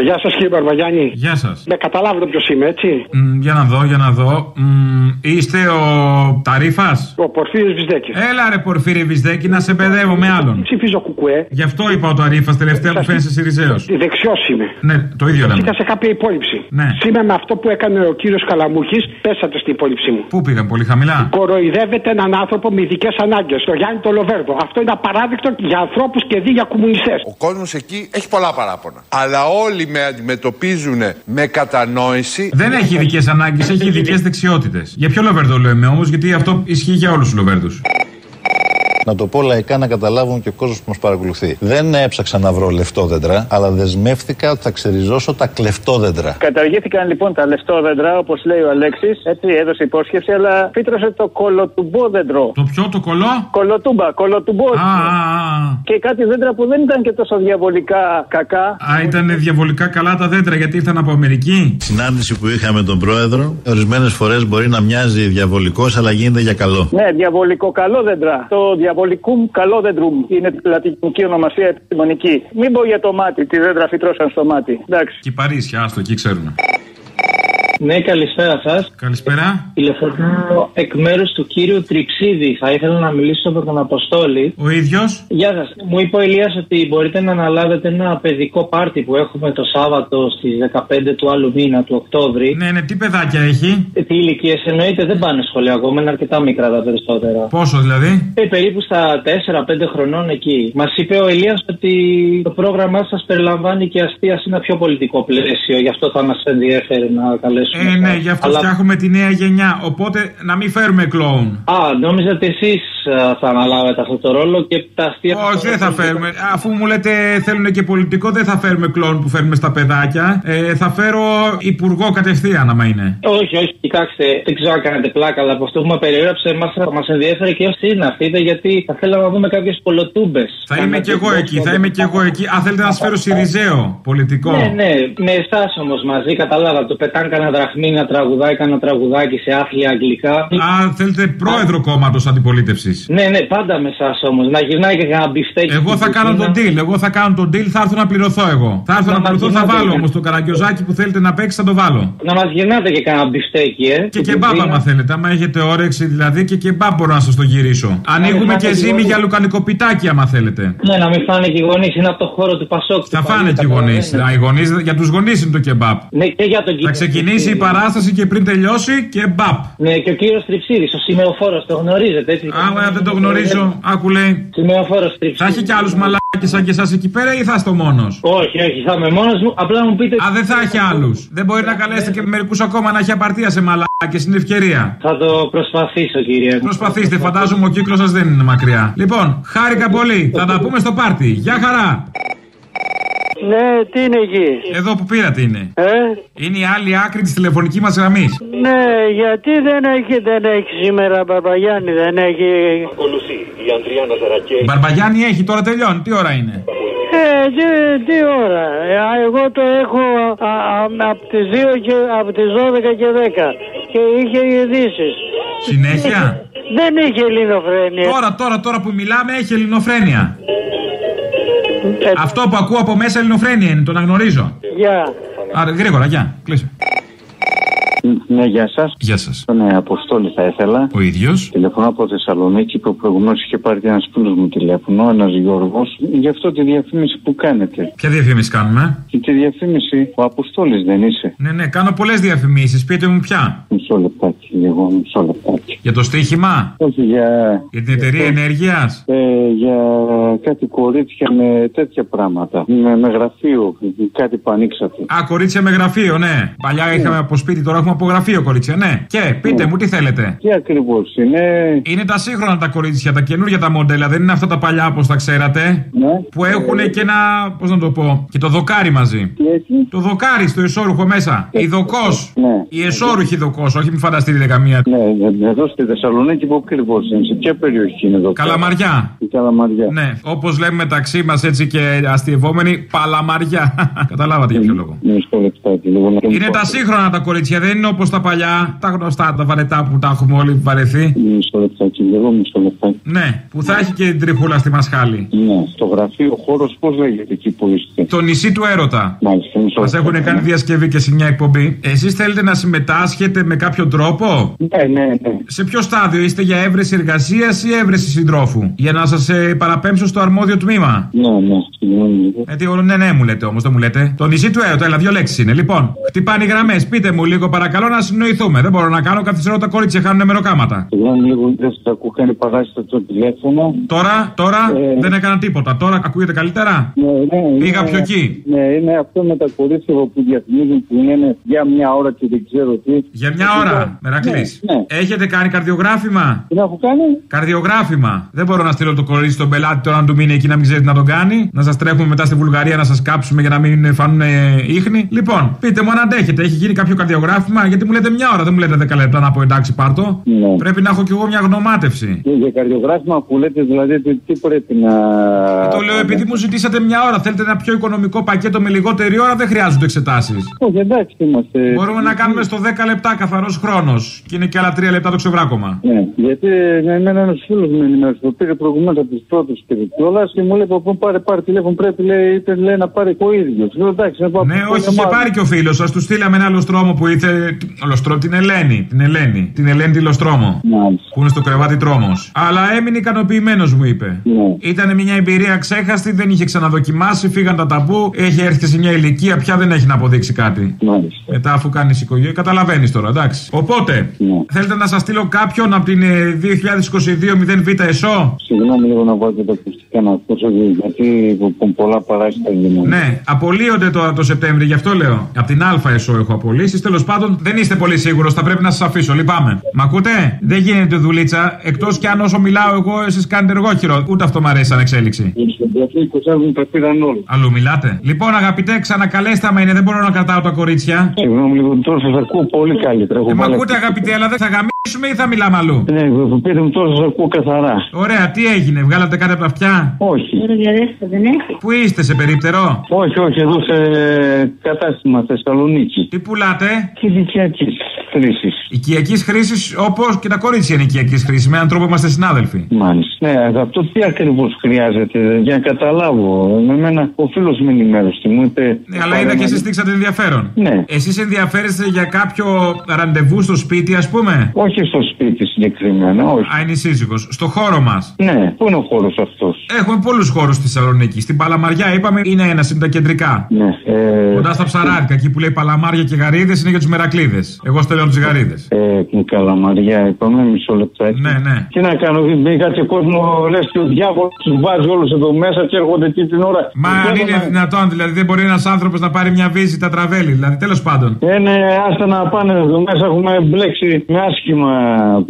Γεια σας κύριε Μπαρβαγιάννη. Γεια σας. Με καταλάβετε ποιος είμαι, έτσι. Μ, για να δω, για να δω. Μ, είστε ο Ταρίφας; Ο Πορφύριος Βυζδέκης. Έλα ρε Πορφύρι Βυζδέκη να σε μπεδεύω με άλλον. Ψηφίζω κουκουέ. Γι' αυτό είπα ο Ταρίφας τελευταία που φαίνεσαι Σιριζέο. Δεξιός είμαι. Ναι, το ίδιο λέμε. Είχα σε κάποια υπόλοιψη. Ναι. Σήμερα με αυτό που έκανε ο κύριος Καλαμούχης, πέσατε στην υπόλοιψή μου. Πού πήγαν, πολύ χαμηλά; Κοροϊδεύετε έναν άνθρωπο με ειδικές ανάγκες, το Γιάννη το Λοβέρδο. Αυτό είναι απαράδεκτο για ανθρώπους και δι για κομμουνιστές. Ο κόσμος εκεί έχει πολλά παράπονα. Αλλά όλοι με αντιμετωπίζουν με κατανόηση. Δεν έχει ειδικές ανάγκες, έχει ειδικές δεξιότητες. Για ποιο Λοβέρδο λέμε όμως, γιατί αυτό ισχύει για όλους τους Λοβέρδους. Να το πω λαϊκά να καταλάβουν και ο κόσμος που μας παρακολουθεί. Δεν έψαξα να βρω λεφτόδεντρα, αλλά δεσμεύτηκα ότι θα ξεριζώσω τα κλεφτόδεντρα. Καταργήθηκαν λοιπόν τα λεφτόδεντρα, όπως λέει ο Αλέξης. Έτσι έδωσε υπόσχεση, αλλά φύτρωσε το κολοτουμπόδεντρο. Το ποιο, το κολό; Κολοτούμπα, κολοτουμπό. Α, α, α. Και κάτι δέντρα που δεν ήταν και τόσο διαβολικά κακά. Α, ήταν διαβολικά καλά τα δέντρα γιατί ήρθαν από Αμερική. Συνάντηση που είχαμε με τον πρόεδρο, ορισμένες φορές μπορεί να μοιάζει διαβολικός, αλλά γίνεται για καλό. Ναι, διαβολικό καλό δέντρα. Το διαβολικούμ καλό δέντρουμ είναι λατινική ονομασία επιστημονική. Μην πω για το μάτι, τη δέντρα φυτρώσαν στο μάτι. Εντάξει. Και η Παρίσια, άστο, εκεί ξέρουν. Ναι, καλησπέρα σας. Καλησπέρα. Τηλεφωνώ εκ μέρους του κύριου Τριψίδη. Θα ήθελα να μιλήσω με τον Αποστόλη. Ο ίδιος. Γεια σας. Μου είπε ο Ηλίας ότι μπορείτε να αναλάβετε ένα παιδικό πάρτι που έχουμε το Σάββατο στις 15 του άλλου μήνα, του Οκτώβρη. Ναι, ναι, τι παιδάκια έχει; Ε, Τι ηλικίες εννοείται δεν πάνε σχολείο ακόμα, είναι αρκετά μικρά τα περισσότερα. Πόσο δηλαδή; Ε, περίπου στα 4-5 χρονών εκεί. Μας είπε ο Ηλίας ότι το πρόγραμμά σας περιλαμβάνει και αστεία σε ένα πιο πολιτικό πλαίσιο. Γι' αυτό θα μας ενδιαφέρει να καλέσουμε. Ε, ναι, γι' αυτό Αλλά- φτιάχνουμε τη νέα γενιά. Οπότε να μην φέρουμε κλόουν. Α, νόμιζα ότι εσείς θα αναλάβετε αυτό το ρόλο και τα αστεία. Όχι, δεν θα φέρουμε. Αφού μου λέτε θέλουν και πολιτικό, δεν θα φέρουμε κλόουν που φέρουμε στα παιδάκια. Ε, θα φέρω υπουργό κατευθείαν, άμα είναι. Όχι, όχι, κοιτάξτε, δεν ξέρω αν κάνετε πλάκα, αλλά από αυτό που με περιέγραψε, εμάς θα μας ενδιαφέρει και όσοι είναι αυτοί, γιατί θα θέλαμε να δούμε κάποιες κολοτούμπες. Θα είμαι κι εγώ εκεί, θα είμαι κι εγώ εκεί. Α, θέλετε να σας φέρω Σιριζέο πολιτικό. Ναι, ναι, με εσάς όμως μαζί, καταλάβατε. Το πετάνε κανένα δραχμή να τραγουδάει κανένα τραγουδάκι σε άθλια αγγλικά. Α, θέλετε πρόεδρο κόμματος αντιπολίτευσης. Ναι, ναι, πάντα με εσάς όμως. Να γυρνάει και κανένα μπιφτέκι. Εγώ θα στην κάνω τον κουζίνα. deal. Εγώ θα κάνω τον deal, θα έρθω να πληρωθώ εγώ. Θα έρθω Να να πληρωθώ, θα μας βάλω γυρνάτε. όμως το καραγκιόζάκι που θέλετε να παίξει, θα το βάλω. Να μας γυρνάτε και κανένα μπιφτέκι, ε. Και στην κεμπάπ, κουζίνα. άμα θέλετε. Άμα έχετε όρεξη δηλαδή, και κεμπάπ μπορώ να σας το γυρίσω. Ανοίγουμε φάτε και και ζύμη γόνι. για λουκανικοπιτάκι, άμα θέλετε. Ναι, να μην φάνε και οι γονείς, είναι από το χώρο του Πασόκ. Θα του φάνε παλιού, και οι γονείς. καταλαβαίνετε. Οι γονείς, για τους γονείς είναι το κεμπάπ. Ναι, και για τον κύριο. Θα ξεκινήσει η παράσταση και πριν τελειώσει κεμπάπ. Ναι, και ο κύριος Τριψίδης, ο σημεοφόρος, το γνωρίζετε έτσι. Άμα δεν το γνωρίζω, άκου λέει. Σημεοφόρος Τριψίδης. Θα έχει κι άλλους μαλάκες σαν και εσάς εκεί πέρα ή θα είστε μόνος; Όχι, όχι, θα είμαι μόνος μου. Απλά μου πείτε. Α, δεν θα έχει άλλους. Δεν μπορεί να καλέσετε και μερικούς ακόμα να έχει απαρτία σε μαλάκες. Είναι ευκαιρία. Θα το προσπαθήσω, κύριε. Προσπαθήστε, φαντάζομαι ο κύκλος σας δεν είναι μακριά. Λοιπόν, χάρηκα πολύ. Θα τα πούμε στο πάρτι. Γεια χαρά. Ναι, τι είναι εκεί; Εδώ που πήρατε είναι. Ε; Είναι η άλλη άκρη της τηλεφωνικής μας γραμμής. Ναι, γιατί δεν έχει, δεν έχει σήμερα Μπαρμπαγιάννη, δεν έχει. Ακολουθεί η Ανδρία Ναζαρακέ. Μπαρμπαγιάννη έχει, τώρα τελειώνει. Τι ώρα είναι; Ε, τι, τι ώρα; Ε, α, εγώ το έχω από τις 2 και από τις 12 και 10 και είχε ειδήσεις. Συνέχεια; Δεν είχε ελληνοφρένεια. Τώρα, τώρα, τώρα που μιλάμε έχει ελληνοφρένεια. Ε, Αυτό που ακούω από μέσα ελληνοφρένεια είναι, το αναγνωρίζω. Γεια. Άρα, γρήγορα, γεια. Κλείσε. Ναι, γεια σας. Γεια σας. Τον ε, Αποστόλη θα ήθελα. Ο ίδιος. Τηλεφωνώ από Θεσσαλονίκη που προηγουμένως είχε πάρει ένας φίλος μου τηλέφωνο, ένας Γιώργος, γι' αυτό τη διαφήμιση που κάνετε. Ποια διαφήμιση κάνουμε; Και τη διαφήμιση, ο Αποστόλης δεν είσαι. Ναι, ναι, κάνω πολλές διαφημίσεις. Πείτε μου πια. Μισό λεπτάκι, λίγο, μισό λεπτάκι. Για το στοίχημα; Όχι για. Για την εταιρεία ενέργειας; Ε, για κάτι κορίτσια με τέτοια πράγματα. Με, με γραφείο, κάτι που ανοίξατε. Α, κορίτσια με γραφείο, ναι. Παλιά είχαμε από σπίτι, τώρα έχουμε από γραφείο κορίτσια, ναι. Και πείτε μου, τι θέλετε; Τι ακριβώς είναι; Είναι τα σύγχρονα τα κορίτσια, τα καινούργια τα μοντέλα, δεν είναι αυτά τα παλιά όπως τα ξέρατε. Ναι. Που έχουν και ένα. Πώς να το πω. Και το δοκάρι μαζί. Τι έχει; Το δοκάρι στο εσώρουχο μέσα. Η δοκός. Ναι. Η εσώρουχη δοκός, όχι μη φανταστείτε καμία. Ναι, εδώ στη Θεσσαλονίκη που ακριβώς είναι, σε ποια περιοχή είναι εδώ. πέρα; Καλαμαριά. Η Καλαμαριά. Ναι, όπως λέμε μεταξύ μας έτσι και αστειευόμενοι, παλαμαριά. Καταλάβατε για ποιο λόγο. Μισό λεπτάκι, λίγο να το Είναι τα σύγχρονα τα κορίτσια, δεν είναι όπως τα παλιά, τα γνωστά, τα βαρετά που τα έχουμε όλοι βαρεθεί. Μισό λεπτάκι, λίγο μισό λεπτάκι. Ναι, που θα έχει και την τριχούλα στη μασχάλη. Ναι, το γραφείο χώρος πώς λέγεται εκεί που είστε; Το νησί του έρωτα. Μάλιστα, μισό Μας λεπτάκι. έχουν κάνει διασκευή και σε μια εκπομπή. Εσείς θέλετε να συμμετάσχετε με κάποιο τρόπο; Ναι, ναι, ναι. Σε ποιο στάδιο είστε για έβρεση εργασίας ή έβρεση συντρόφου; Για να σας ε, παραπέμψω στο αρμόδιο τμήμα. Ναι, ναι, συγγνώμη λίγο. Ε, τι όλο ναι, ναι, μου λέτε όμως, δεν μου λέτε. Το νησί του έρωτα, έλα, δύο λέξεις είναι. Λοιπόν, χτυπάνε οι γραμμές. Πείτε μου λίγο παρακαλώ να συνοηθούμε. Δεν μπορώ να κάνω καθυστερό τα κορίτσια χάνουν μεροκάματα. Συγγνώμη λίγο, δεν σας ακούω, κάνει παράσιτο το τηλέφωνο. Τώρα, τώρα Ε. δεν έκανα τίποτα. Τώρα ακούγεται καλύτερα; Ναι, ναι, Πήγα είναι- πιο εκεί. Ναι, είναι αυτό με τα κορίτσια που διαφημίζουν που είναι για μια ώρα και δεν ξέρω τι. Για μια ώρα, Μερακλής. Ναι, ναι. Έχετε κάνει καρδιογράφημα; Τι να έχω κάνει; Καρδιογράφημα. Δεν μπορώ να στείλω το κορίτσι στον πελάτη τώρα να του μείνει εκεί να μην ξέρει τι να τον κάνει. Να σας τρέχουμε μετά στη Βουλγαρία να σας κάψουμε για να μην φανούν ε, ίχνη. Λοιπόν, πείτε μου αν αντέχετε. Έχει γίνει κάποιο καρδιογράφημα; Γιατί μου λέτε μια ώρα, δεν μου λέτε 10 λεπτά να πω εντάξει πάρτο. Ναι. Πρέπει να έχω κι εγώ μια γνωμάτευση. Και για καρδιογράφημα που λέτε, δηλαδή, τι, τι πρέπει να. Το λέω επειδή μου ζητήσατε μια ώρα. Θέλετε ένα πιο οικονομικό πακέτο με λιγότερη ώρα, δεν χρειάζονται εξετάσεις. Όχι, εντάξει, είμαστε. Μπορούμε να κάνουμε στο 10 λεπτά καθαρός χρόνος. Και είναι και άλλα 3 λεπτά το ξεβράκωμα. Ναι, γιατί με εμένα ένας φίλος μου ενημέρωσε. Το πήρε προηγουμένως από του πρώτου και κιόλας και μου λέει: Παππού, πάρε, πάρε τηλέφωνο. Πρέπει λέει, είπε, λέει, να πάρει ο ίδιος. Λέω εντάξει, να πάω. Ναι, όχι, είχε πάρει και ο φίλος σας. Τους στείλαμε ένα λοστρόμο που ήθελε. Λοστρό, την Ελένη. Την Ελένη. Την Ελένη τη Λοστρόμο. Μάλιστα. Που είναι στο κρεβάτι τρόμος. Αλλά έμεινε ικανοποιημένος, μου είπε. Ναι. Ήταν μια εμπειρία ξέχαστη, δεν είχε ξαναδοκιμάσει, φύγαν τα ταμπού. Έχει έρθει και σε μια ηλικία, πια δεν έχει να αποδείξει κάτι. Μάλιστα. Μετά, αφού κάνεις οικογένεια, καταλαβαίνεις τώρα, εντάξει. Οπότε, Ναι. θέλετε να σας στείλω κάποιον από την ε, 2022 0Β ΕΣΟ. Συγγνώμη λίγο να βάλετε τα ακουστικά να ακούσω γιατί πο- πολλά παράσιτα γίνονται. Ναι, απολύονται τώρα το Σεπτέμβρη, γι' αυτό λέω. Από την Α ΕΣΟ έχω απολύσεις. Τέλος πάντων, δεν είστε πολύ σίγουρος, θα πρέπει να σας αφήσω. Λυπάμαι. Μ' ακούτε; Δεν γίνεται δουλίτσα. Εκτός κι αν όσο μιλάω εγώ, εσείς κάνετε εργόχειρο. Ούτε αυτό μ' αρέσει σαν εξέλιξη. Στον τραφίκο μου τα πήραν όλοι. Αλλού μιλάτε. Λοιπόν, αγαπητέ, ξανακαλέστε άμα είναι. Δεν μπορώ να κρατάω τα κορίτσια. Συγγνώμη λίγο, τώρα σας ακούω πολύ καλύτερα. Έχω Ε, μ' βάλει- ακούτε, αγαπητέ, αλλά δεν θα γαμίσουμε ή θα μιλάμε αλλού; Ναι, πείτε μου τώρα σας ακούω καθαρά. Ωραία, τι έγινε, βγάλατε κάτι από τα αυτιά; Όχι. Πού είστε, σε περίπτερο; Όχι, όχι, εδώ σε κατάστημα Θεσσαλονίκη. Τι πουλάτε; Ηλικιακή χρήσης. Οικιακής χρήσης όπως και τα κορίτσια είναι οικιακής χρήσης. Με έναν τρόπο είμαστε συνάδελφοι. Μάλιστα. Ναι, αυτό τι ακριβώς χρειάζεται για να καταλάβω. Με μένα ο φίλος μου ενημέρωσε. Μου είπε. Ναι, αλλά είδα και εσείς δείξατε ενδιαφέρον. Ναι. Εσείς ενδιαφέρεστε για κάποιο ραντεβού στο σπίτι, ας πούμε; Όχι στο σπίτι συγκεκριμένα, όχι. Α, είναι η σύζυγος. Στο χώρο μας. Ναι, πού είναι ο χώρος αυτός; Έχουμε πολλούς χώρους στη Θεσσαλονίκη. Στην Παλαμαριά είπαμε είναι ένα, είναι τα κεντρικά. Ναι. Ε, Κοντά στα ψαράδικα, εκεί που λέει Παλαμάρια και Γαρίδες είναι για τους Μερακλείδες. Εγώ στέλνω τους Γαρίδες. ε, την καλαμαριά, είπαμε, μισό λεπτάκι. Ναι, ναι. Τι να κάνω, μπήκα και κόσμο, λες και ο διάβολος τους βάζει όλους εδώ μέσα και έρχονται εκεί την ώρα. Μα αν Θέλω είναι να- δυνατόν, δηλαδή δεν μπορεί ένας άνθρωπος να πάρει μια βίζη τα τραβέλη. Δηλαδή τέλος πάντων. Ε, ναι, άστα να πάνε εδώ μέσα, έχουμε μπλέξει με άσχημα.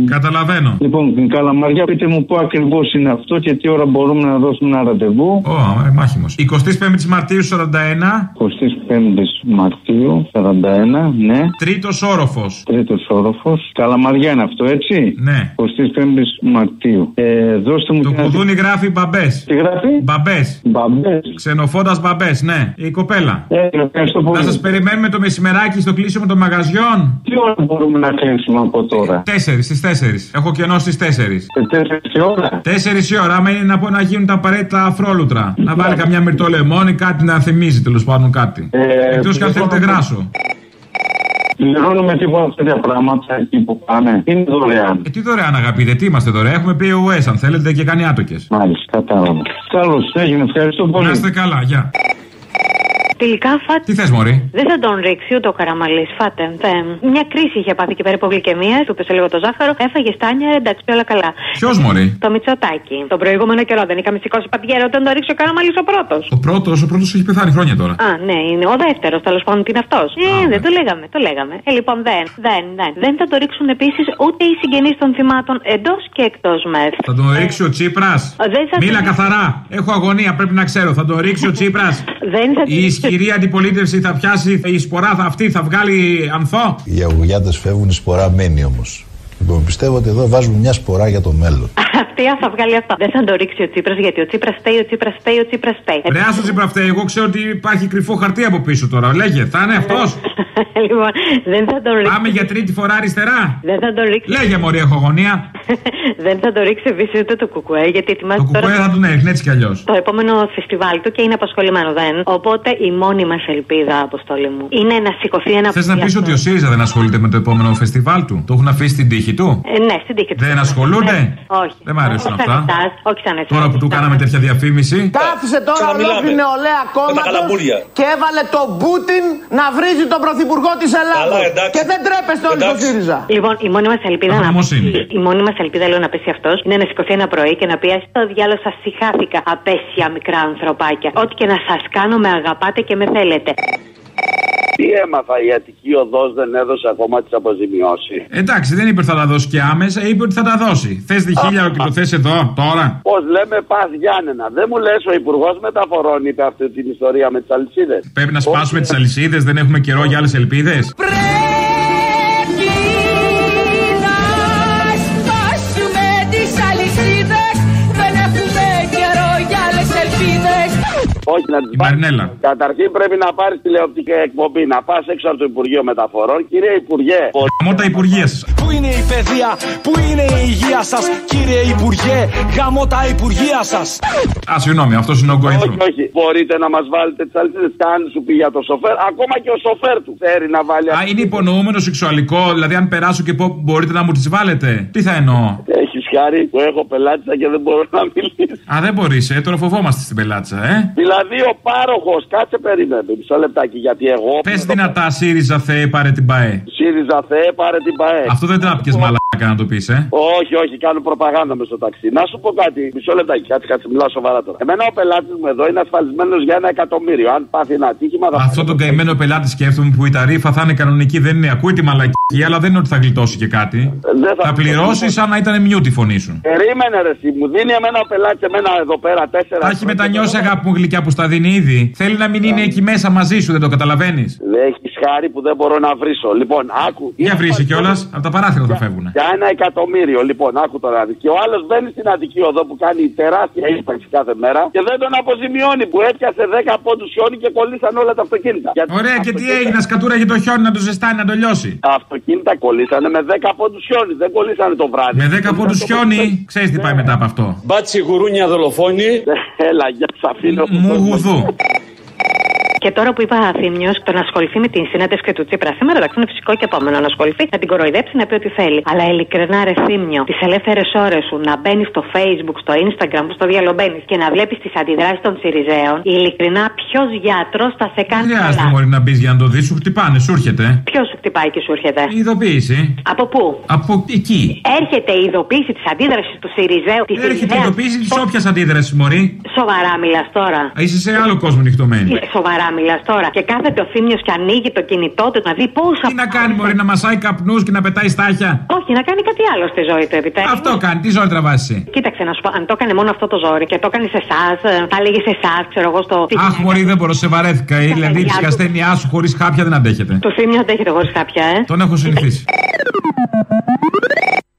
Καταλαβαίνω. Λοιπόν, την καλαμαριά, πείτε μου πού ακριβώς είναι αυτό και τι ώρα μπορούμε να δώσουμε ένα ραντεβού. Ω, ε, μάχημος. 25η Μαρτίου 41, 25 Μαρτίου, 41, ναι. τρίτος όροφος. Τρίτος όροφος. Καλαμαριά είναι αυτό, έτσι; Ναι. 25 Μαρτίου. Ε, δώστε μου Το και ένα- κουδούνι γράφει μπαμπές. Τι γράφει; Μπαμπές. Μπαμπές. Ξενοφώντας μπαμπές, ναι. Η κοπέλα. Ε, ευχαριστώ πολύ. Να σας περιμένουμε το μεσημεράκι στο κλείσιμο των μαγαζιών. Τι ώρα μπορούμε να κλείσουμε από τώρα; Τέσσερις στις τέσσερις. Έχω κενό στις τέσσερις. Σε τέσσερις ώρα. Τέσσερις η ώρα, άμα είναι να, πω, να γίνουν τα απαραίτητα αφρόλουτρα. Να βάλει καμιά μυρτό λεμόνι, κάτι να θυμίζει τέλος πάντων κάτι. Ε, Εκτός κι αν θέλετε γράσο. Πληρώνουμε τίποτα τέτοια πράγματα εκεί που πάνε. Είναι δωρεάν. Ε, τι δωρεάν αγαπητέ, τι είμαστε δωρεάν. Έχουμε πει OS αν θέλετε και κάνει άτοκες. Μάλιστα, κατάλαβα. Καλώς έγινε, ευχαριστώ πολύ. Να είστε καλά, γεια. Τελικά φάτε. Τι θες, Μωρή; Δεν θα τον ρίξει ούτε ο καραμαλής. Φάτε. Δεν. Μια κρίση είχε πάθει και πέρα υποβλικεμία. Του πέσε λίγο το ζάχαρο. Έφαγε στάνια. Εντάξει, όλα καλά. Ποιος, Μωρή; Το μυτσοτάκι. Τον προηγούμενο καιρό δεν είχαμε σηκώσει πατιέρα όταν το ρίξει ο καραμαλής ο πρώτος. Ο πρώτος, ο πρώτος έχει πεθάνει χρόνια τώρα. Α, ναι, είναι ο δεύτερος τέλος πάντων τι είναι αυτός. Ε, δεν το λέγαμε, το λέγαμε. Ε, λοιπόν, δεν, δεν, δεν. Δεν θα το ρίξουν επίσης ούτε οι συγγενείς των θυμάτων εντός και εκτός μεθ. Θα τον ρίξει ο Τσίπρας; Δεν θα Μίλα τον- καθαρά. Έχω αγωνία, πρέπει να ξέρω. Θα τον ρίξει ο Τσίπρας; Δεν θα Η ισχυρή αντιπολίτευση θα πιάσει, η σπορά θα αυτή θα βγάλει ανθό; Οι αγουγιάτες φεύγουν, η σπορά μένει όμως. Λοιπόν, πιστεύω ότι εδώ βάζουμε μια σπορά για το μέλλον. Αυτή θα βγάλει αυτό; Δεν θα το ρίξει ο Τσίπρας γιατί ο Τσίπρας φταίει, ο Τσίπρας φταίει, ο Τσίπρας φταίει. Ρε, άσο Τσίπρα φταίει. Εγώ ξέρω ότι υπάρχει κρυφό χαρτί από πίσω τώρα. Λέγε, θα είναι αυτός; λοιπόν, δεν θα το ρίξει. Πάμε για τρίτη φορά αριστερά; Δεν θα το ρίξει. Λέγε, Μωρή, έχω γωνία. δεν θα το ρίξει επίση ούτε το κουκουέ γιατί ετοιμάζει Το τώρα. κουκουέ θα τον έριχνε έτσι κι αλλιώς. Το επόμενο φεστιβάλ του και είναι απασχολημένο δεν. Οπότε η μόνη μας ελπίδα, αποστόλη μου, είναι να σηκωθεί ένα Θες να πεις ότι ο ΣΥΡΙΖΑ δεν ασχολείται με το επόμενο φεστιβάλ του; Το έχουν αφήσει στην τύχη του; Ε, ναι, στην τύχη του. Δεν ασχολούνται; Ναι, όχι. Δεν μ' αρέσουν όχι αυτά. σαν εσάς, όχι σαν εσάς. Τώρα που του κάναμε τέτοια διαφήμιση. Κάθισε τώρα Ξαναμιλάμε. ολόκληρη νεολαία κόμματο καλαμπούρια. και έβαλε τον Πούτιν να βρίζει τον πρωθυπουργό της Ελλάδα. Καλά, εντάξει. Και δεν τρέπεστε όλοι στο Εντάξει. ΣΥΡΙΖΑ. Λοιπόν, η μόνη μας ελπίδα να Αφρομοσύνη. η μόνη μας ελπίδα λέω να πέσει αυτός είναι να σηκωθεί ένα πρωί και να πει «Ας το διάλογο σας συχάθηκα απέσια μικρά ανθρωπάκια. Ό,τι και να σας κάνω με αγαπάτε και με θέλετε. Τι έμαθα, η Αττική Οδός δεν έδωσε ακόμα τις αποζημιώσεις. Εντάξει, δεν είπε ότι θα τα δώσει και άμεσα, είπε ότι θα τα δώσει. Θες τη χίλια και το θες εδώ, τώρα. Πώς λέμε, πας Γιάννενα. Δεν μου λες, ο Υπουργός Μεταφορών είπε αυτή την ιστορία με τις αλυσίδες. Πρέπει να σπάσουμε τις αλυσίδες, δεν έχουμε καιρό για άλλες ελπίδες. σπάσουμε να τις Η Μαρινέλα. Καταρχήν πρέπει να πάρεις τηλεοπτική εκπομπή, να πας έξω από το Υπουργείο Μεταφορών. Κύριε Υπουργέ, Γαμώ τα υπουργεία σας. Πού είναι η παιδεία, πού είναι η υγεία σας, κύριε Υπουργέ, γαμώ τα υπουργεία σας. Α, συγγνώμη, αυτός είναι ο going όχι, through. όχι. Μπορείτε να μας βάλετε τις αλυσίδες. Καν σου πει για το σοφέρ. Ακόμα και ο σοφέρ του θέλει να βάλει. Α, είναι υπονοούμενο σεξουαλικό, δηλαδή αν περάσω και πω μπορείτε να μου τις βάλετε. Τι θα εννοώ; Έχεις χάρη που έχω πελάτησα και δεν μπορώ να μιλήσω. Α, δεν μπορείς, ε, τώρα φοβόμαστε στην πελάτσα, ε. Δηλαδή ο πάροχος, κάτσε περίμενε μισό λεπτάκι γιατί εγώ. Πες δυνατά, ΣΥΡΙΖΑ Θεέ, πάρε την ΠαΕ. ΣΥΡΙΖΑ Θεέ, πάρε την ΠαΕ. Αυτό δεν τράπηκες μαλάκα να το πεις, ε. Όχι, όχι, κάνω προπαγάνδα μες στο ταξί. Να σου πω κάτι, μισό λεπτάκι, κάτσε, κάτσε, μιλάω σοβαρά τώρα. Εμένα ο πελάτης μου εδώ είναι ασφαλισμένος για ένα εκατομμύριο. Αν πάθει ένα ατύχημα θα. Αυτό τον καημένο πελάτη σκέφτομαι που η ταρήφα θα είναι κανονική, δεν είναι. Ακούει τη μαλακή, αλλά δεν είναι ότι θα γλιτώσει και κάτι. Δεν θα- Θα πληρώσει σαν να ήταν μιού τη φωνή σου. Περίμενε ρε, εσύ, μου δίνει εμένα ο πελάτης εμένα εδώ πέρα τέσσερα. Τα έχει μετανιώσει αγάπη μου γλυκιά που στα δίνει ήδη. Θέλει να μην είναι εκεί μέσα μαζί σου, δεν το καταλαβαίνεις; Έχει χάρη που δεν μπορώ να βρίσω. Λοιπόν, άκου. Για βρήσει κιόλας, από τα παράθυρα θα φεύγουν. Για ένα εκατομμύριο, λοιπόν, άκου τώρα. να δεις. Και ο άλλος μπαίνει στην Αττική Οδό που κάνει τεράστια ύπαρξη κάθε μέρα και δεν τον αποζημιώνει που έπιασε 10 πόντους χιόνι και κολλήσαν όλα τα αυτοκίνητα. Γιατί Ωραία, και τι έγινε, σκατούραγε το χιόνι να το ζεστάνει, να το λιώσει. Τα αυτοκίνητα κολλήσανε με 10 πόντους χιόνι, δεν κολλήσανε το βράδυ. Με 10 πόντους χιόνι, ξέρεις τι πάει μετά από αυτό. Μπάτσι γουρούνια δολοφόνη. Έλα, για σ' αφήνω. Μου γουδού. Και τώρα που είπα Θήμιος, το να ασχοληθεί με την συνέντευξη του Τσίπρα σήμερα, εντάξει, είναι φυσικό και επόμενο να ασχοληθεί, να την κοροϊδέψει, να πει ό,τι θέλει. Αλλά ειλικρινά, ρε Θήμιο, τις ελεύθερες ώρες σου να μπαίνεις στο Facebook, στο Instagram, που στο διάλογο μπαίνει και να βλέπεις τις αντιδράσεις των Σιριζέων, ειλικρινά, ποιος γιατρός θα σε κάνει Δεν χρειάζεται καλά; μόλι να μπεις για να το δεις, σου χτυπάνε, σου έρχεται. Ποιος σου χτυπάει και σου έρχεται; Η ειδοποίηση. Από πού; Από εκεί. Έρχεται η ειδοποίηση της αντίδρασης του Σιριζέου. της Έρχεται η Σιριζέας. ειδοποίηση της όποιας αντίδρασης, Μωρή. Σοβαρά μιλάς τώρα. Α, Είσαι σε άλλο κόσμο νυχτωμένη. Ε, Σοβαρά μιλάς τώρα. Και κάθεται ο Θήμιος και ανοίγει το κινητό του να δει πόσα. Τι να κάνει, Μωρή, να μασάει καπνούς και να πετάει στάχια; Όχι, να κάνει κάτι άλλο στη ζωή του επιτέλους. Αυτό κάνει, τι ζωή τραβάσει; Κοίταξε να σου πω, αν το έκανε μόνο αυτό το ζόρι και το έκανε σε εσάς, θα έλεγε σε εσάς, ξέρω εγώ στο. Αχ, Μωρή, δεν μπορώ, σε βαρέθηκα. ε, Δηλαδή, παιδιά τη του. ασθένειά σου χωρίς χάπια δεν αντέχετε. Το θύμιο αντέχετε χωρίς κάποια, ε. Τον έχω συνηθίσει.